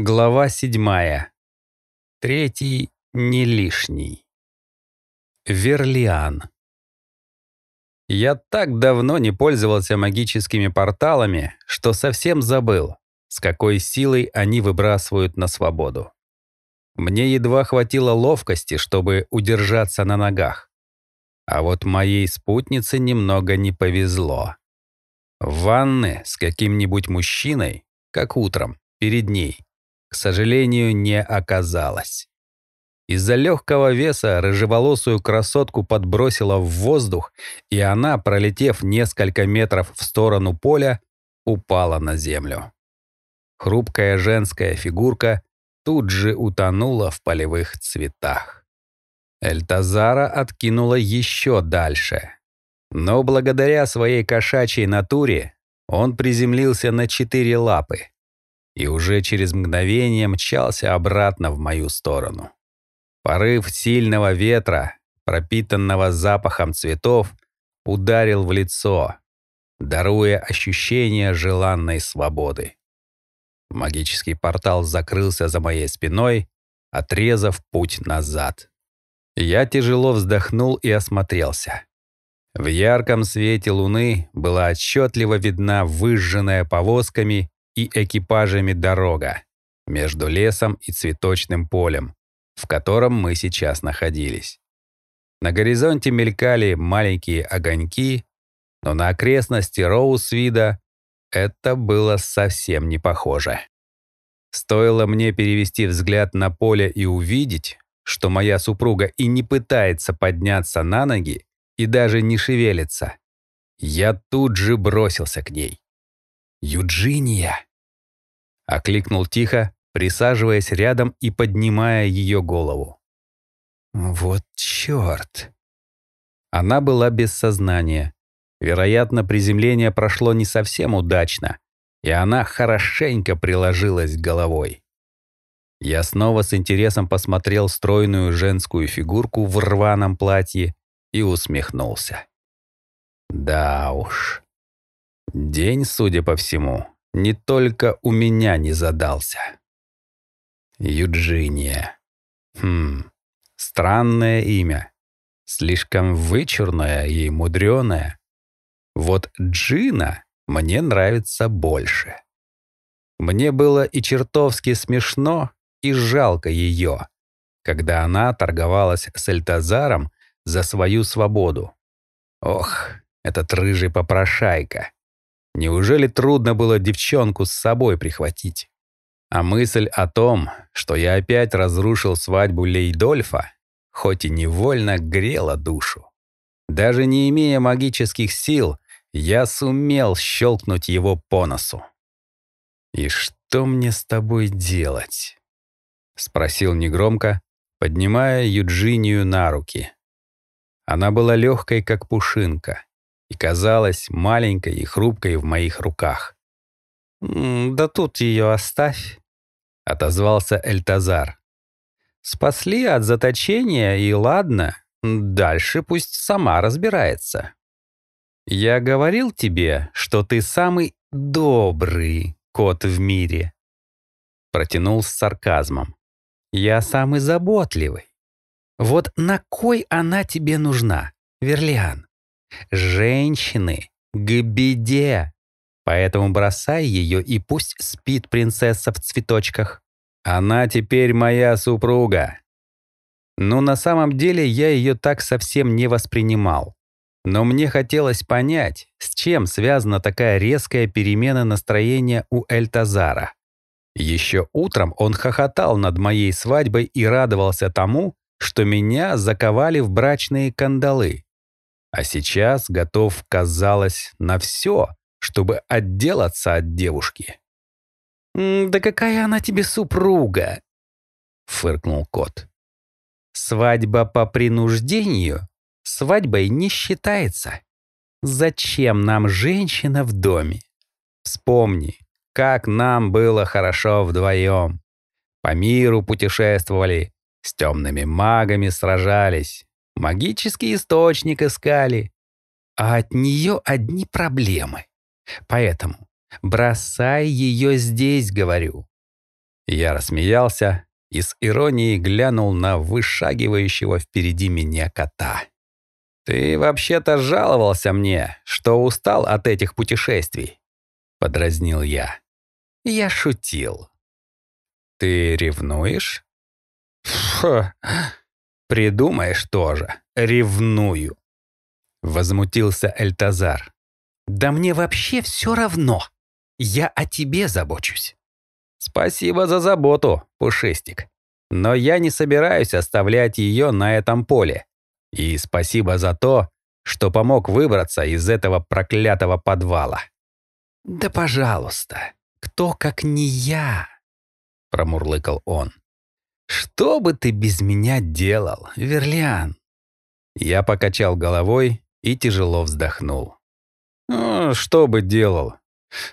Глава седьмая. Третий не лишний. Верлиан. Я так давно не пользовался магическими порталами, что совсем забыл, с какой силой они выбрасывают на свободу. Мне едва хватило ловкости, чтобы удержаться на ногах. А вот моей спутнице немного не повезло. В ванны с каким-нибудь мужчиной, как утром, перед ней, к сожалению, не оказалось. Из-за легкого веса рыжеволосую красотку подбросило в воздух, и она, пролетев несколько метров в сторону поля, упала на землю. Хрупкая женская фигурка тут же утонула в полевых цветах. Эльтазара откинула еще дальше. Но благодаря своей кошачьей натуре он приземлился на четыре лапы, и уже через мгновение мчался обратно в мою сторону. Порыв сильного ветра, пропитанного запахом цветов, ударил в лицо, даруя ощущение желанной свободы. Магический портал закрылся за моей спиной, отрезав путь назад. Я тяжело вздохнул и осмотрелся. В ярком свете луны была отчетливо видна выжженная повозками и экипажами дорога между лесом и цветочным полем, в котором мы сейчас находились. На горизонте мелькали маленькие огоньки, но на окрестности Роусвида это было совсем не похоже. Стоило мне перевести взгляд на поле и увидеть, что моя супруга и не пытается подняться на ноги и даже не шевелится. Я тут же бросился к ней. «Юджиния!» Окликнул тихо, присаживаясь рядом и поднимая ее голову. «Вот черт!» Она была без сознания. Вероятно, приземление прошло не совсем удачно, и она хорошенько приложилась головой. Я снова с интересом посмотрел стройную женскую фигурку в рваном платье и усмехнулся. Да уж. День, судя по всему, не только у меня не задался. Юджиния. Хм, странное имя. Слишком вычурное и мудреное. Вот Джина мне нравится больше. Мне было и чертовски смешно, и жалко ее, когда она торговалась с Эльтазаром за свою свободу. Ох, этот рыжий попрошайка. Неужели трудно было девчонку с собой прихватить? А мысль о том, что я опять разрушил свадьбу Лейдольфа, хоть и невольно грела душу. Даже не имея магических сил, я сумел щелкнуть его по носу. «И что мне с тобой делать?» — спросил негромко, поднимая Юджинию на руки. Она была легкой, как пушинка, и казалась маленькой и хрупкой в моих руках. «Да тут ее оставь», — отозвался Эльтазар. «Спасли от заточения, и ладно, дальше пусть сама разбирается». «Я говорил тебе, что ты самый добрый кот в мире», — протянул с сарказмом. «Я самый заботливый. Вот на кой она тебе нужна, Верлиан? Женщины к беде. Поэтому бросай ее и пусть спит принцесса в цветочках. Она теперь моя супруга. Но на самом деле я ее так совсем не воспринимал. Но мне хотелось понять, с чем связана такая резкая перемена настроения у Эльтазара. Еще утром он хохотал над моей свадьбой и радовался тому, что меня заковали в брачные кандалы а сейчас готов, казалось, на все, чтобы отделаться от девушки. «Да какая она тебе супруга?» — фыркнул кот. «Свадьба по принуждению свадьбой не считается. Зачем нам женщина в доме? Вспомни, как нам было хорошо вдвоем. По миру путешествовали, с темными магами сражались, магический источник искали. А от нее одни проблемы. Поэтому бросай ее здесь, говорю. Я рассмеялся и с иронией глянул на вышагивающего впереди меня кота. «Ты вообще-то жаловался мне, что устал от этих путешествий», — подразнил я. Я шутил. «Ты ревнуешь?» «Фу, придумаешь тоже, ревную», — возмутился Эльтазар. «Да мне вообще все равно. Я о тебе забочусь». «Спасибо за заботу, Пушистик. Но я не собираюсь оставлять ее на этом поле. И спасибо за то, что помог выбраться из этого проклятого подвала». «Да пожалуйста, кто как не я?» — промурлыкал он. «Что бы ты без меня делал, Верлиан?» Я покачал головой и тяжело вздохнул. «Ну, что бы делал?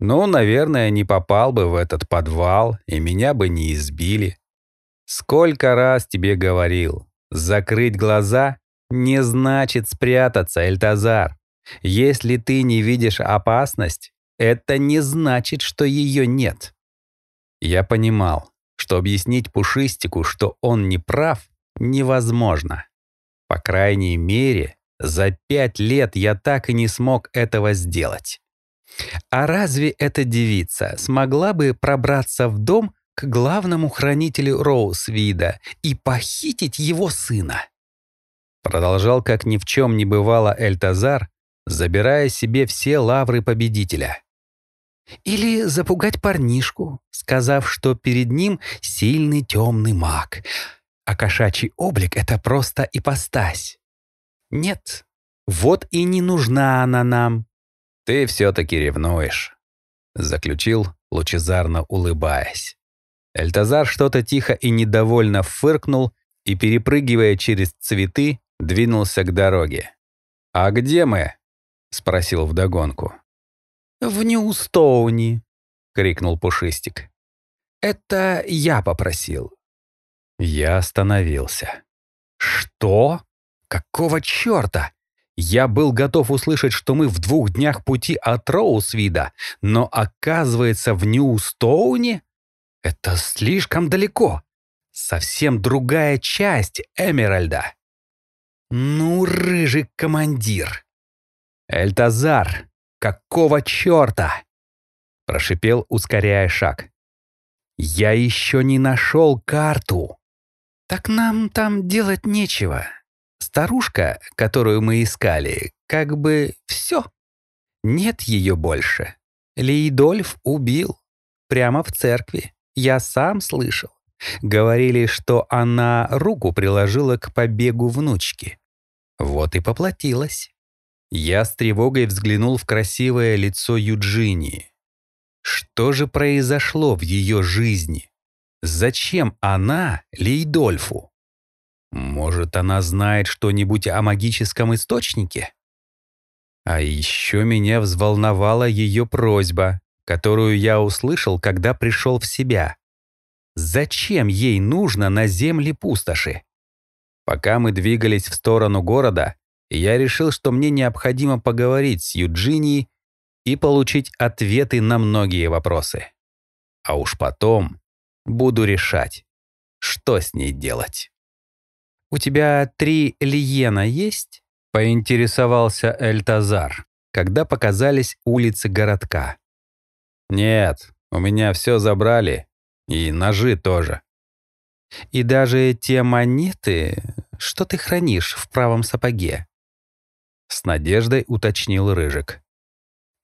Ну, наверное, не попал бы в этот подвал, и меня бы не избили. Сколько раз тебе говорил, закрыть глаза не значит спрятаться, Эльтазар. Если ты не видишь опасность, это не значит, что ее нет. Я понимал, что объяснить Пушистику, что он не прав, невозможно. По крайней мере, за пять лет я так и не смог этого сделать. А разве эта девица смогла бы пробраться в дом к главному хранителю Роусвида и похитить его сына? Продолжал, как ни в чем не бывало Эльтазар, забирая себе все лавры победителя. Или запугать парнишку, сказав, что перед ним сильный темный маг, а кошачий облик — это просто ипостась. Нет, вот и не нужна она нам. Ты все-таки ревнуешь, — заключил, лучезарно улыбаясь. Эльтазар что-то тихо и недовольно фыркнул и, перепрыгивая через цветы, двинулся к дороге. «А где мы?» — спросил вдогонку. «В Ньюстоуне», — крикнул Пушистик. «Это я попросил». Я остановился. «Что? Какого черта?» Я был готов услышать, что мы в двух днях пути от Роусвида, но оказывается в Ньюстоуне? Это слишком далеко. Совсем другая часть Эмеральда. Ну, рыжий командир. Эльтазар, какого черта? Прошипел, ускоряя шаг. Я еще не нашел карту. Так нам там делать нечего. Старушка, которую мы искали, как бы все. Нет ее больше. Лейдольф убил. Прямо в церкви. Я сам слышал. Говорили, что она руку приложила к побегу внучки. Вот и поплатилась. Я с тревогой взглянул в красивое лицо Юджинии. Что же произошло в ее жизни? Зачем она Лейдольфу? Может, она знает что-нибудь о магическом источнике? А еще меня взволновала ее просьба, которую я услышал, когда пришел в себя. Зачем ей нужно на земле пустоши? Пока мы двигались в сторону города, я решил, что мне необходимо поговорить с Юджинией и получить ответы на многие вопросы. А уж потом буду решать, что с ней делать. «У тебя три лиена есть?» — поинтересовался Эльтазар, когда показались улицы городка. «Нет, у меня все забрали и ножи тоже. И даже те монеты, что ты хранишь в правом сапоге? С надеждой уточнил Рыжик.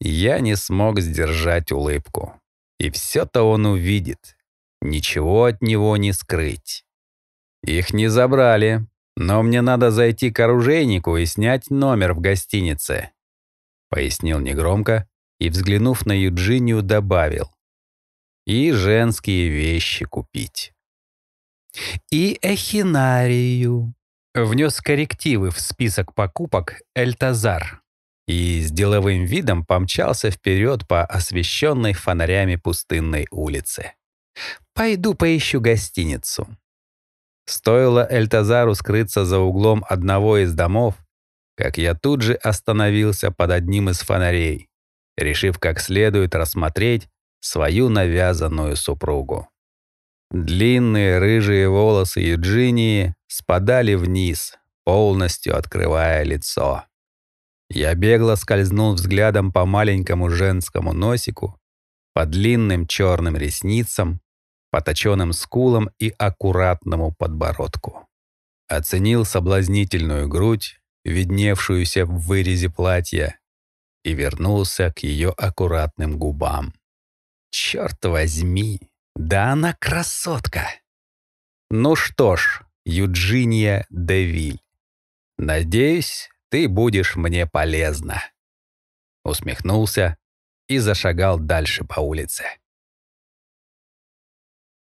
Я не смог сдержать улыбку. И все-то он увидит. Ничего от него не скрыть. Их не забрали, но мне надо зайти к оружейнику и снять номер в гостинице. Пояснил негромко и, взглянув на Юджинию, добавил и женские вещи купить. И эхинарию. Внес коррективы в список покупок Эльтазар и с деловым видом помчался вперед по освещенной фонарями пустынной улице. «Пойду поищу гостиницу». Стоило Эльтазару скрыться за углом одного из домов, как я тут же остановился под одним из фонарей, решив как следует рассмотреть свою навязанную супругу. Длинные рыжие волосы Юджинии спадали вниз, полностью открывая лицо. Я бегло скользнул взглядом по маленькому женскому носику, по длинным черным ресницам, по точенным скулам и аккуратному подбородку. Оценил соблазнительную грудь, видневшуюся в вырезе платья, и вернулся к ее аккуратным губам. Черт возьми, да она красотка! Ну что ж, Юджиния Девиль, надеюсь, ты будешь мне полезна. Усмехнулся и зашагал дальше по улице.